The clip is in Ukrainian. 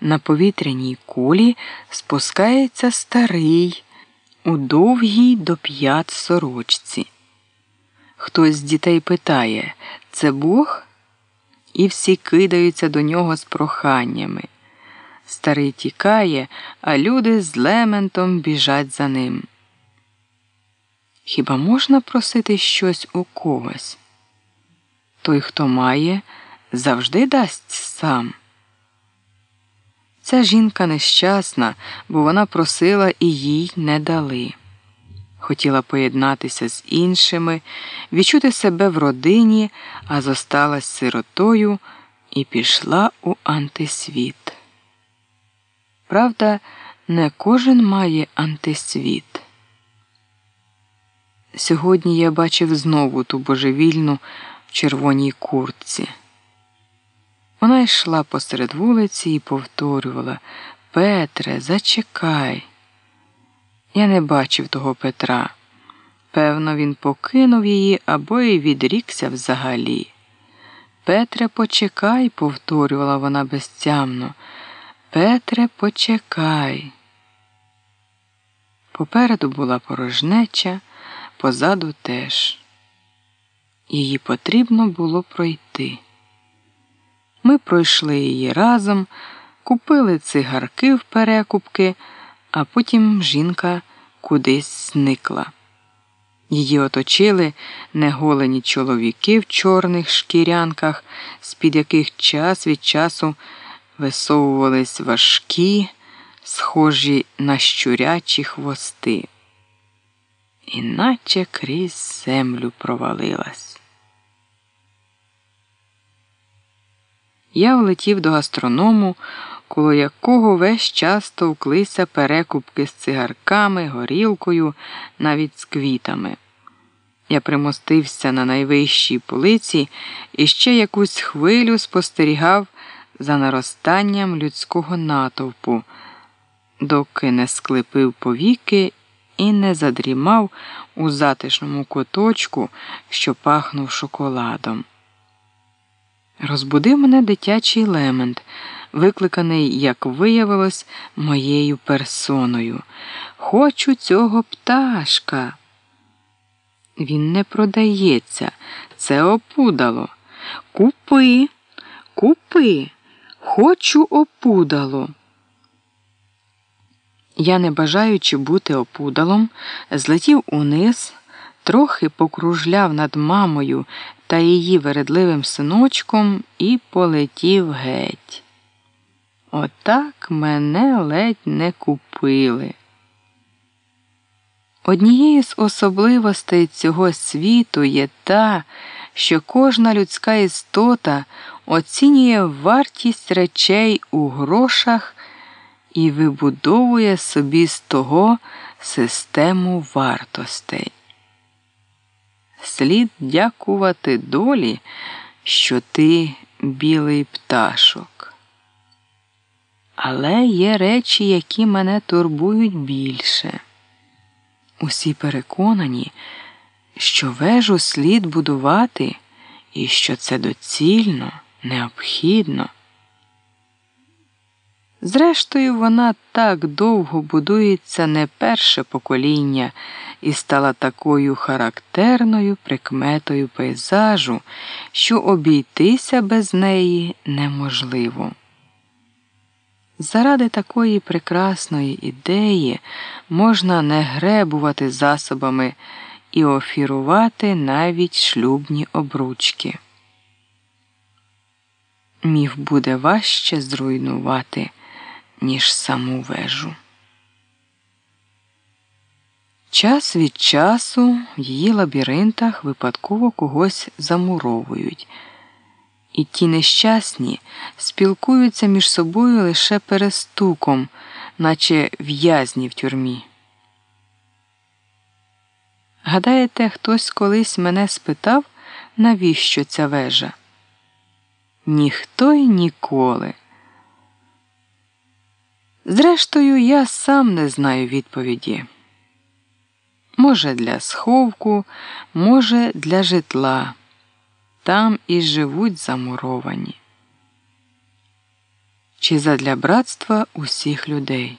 на повітряній кулі спускається старий у довгій до п'ят сорочці. Хтось з дітей питає це Бог? І всі кидаються до нього з проханнями. Старий тікає, а люди з лементом біжать за ним. Хіба можна просити щось у когось? Той, хто має, завжди дасть сам. Ця жінка нещасна, бо вона просила і їй не дали. Хотіла поєднатися з іншими, відчути себе в родині, а зосталась сиротою і пішла у антисвіт. Правда, не кожен має антисвіт. Сьогодні я бачив знову ту божевільну в червоній куртці. Йшла посеред вулиці і повторювала Петре, зачекай. Я не бачив того Петра. Певно, він покинув її або й відрікся взагалі. Петре, почекай, повторювала вона безтямно. Петре, почекай. Попереду була порожнеча, позаду теж. Її потрібно було пройти. Ми пройшли її разом, купили цигарки в перекупки, а потім жінка кудись зникла. Її оточили неголені чоловіки в чорних шкірянках, з-під яких час від часу висовувались важкі, схожі на щурячі хвости, іначе крізь землю провалилась. Я влетів до гастроному, коло якого весь час товклися перекупки з цигарками, горілкою, навіть з квітами. Я примостився на найвищій полиці і ще якусь хвилю спостерігав за наростанням людського натовпу, доки не склепив повіки і не задрімав у затишному куточку, що пахнув шоколадом. Розбудив мене дитячий лемент, викликаний, як виявилось, моєю персоною. Хочу цього пташка. Він не продається, це опудало. Купи, купи, хочу опудало. Я, не бажаючи бути опудалом, злетів униз, трохи покружляв над мамою та її вередливим синочком і полетів геть. Отак мене ледь не купили. Однією з особливостей цього світу є та, що кожна людська істота оцінює вартість речей у грошах і вибудовує собі з того систему вартостей. Слід дякувати долі, що ти білий пташок. Але є речі, які мене турбують більше. Усі переконані, що вежу слід будувати і що це доцільно, необхідно. Зрештою, вона так довго будується не перше покоління і стала такою характерною прикметою пейзажу, що обійтися без неї неможливо. Заради такої прекрасної ідеї можна не гребувати засобами і офірувати навіть шлюбні обручки. Міф буде важче зруйнувати, ніж саму вежу. Час від часу в її лабіринтах випадково когось замуровують, і ті нещасні спілкуються між собою лише перестуком, наче в'язні в тюрмі. Гадаєте, хтось колись мене спитав, навіщо ця вежа? Ніхто й ніколи. Зрештою, я сам не знаю відповіді. Може, для сховку, може, для житла. Там і живуть замуровані. чи задля братства усіх людей.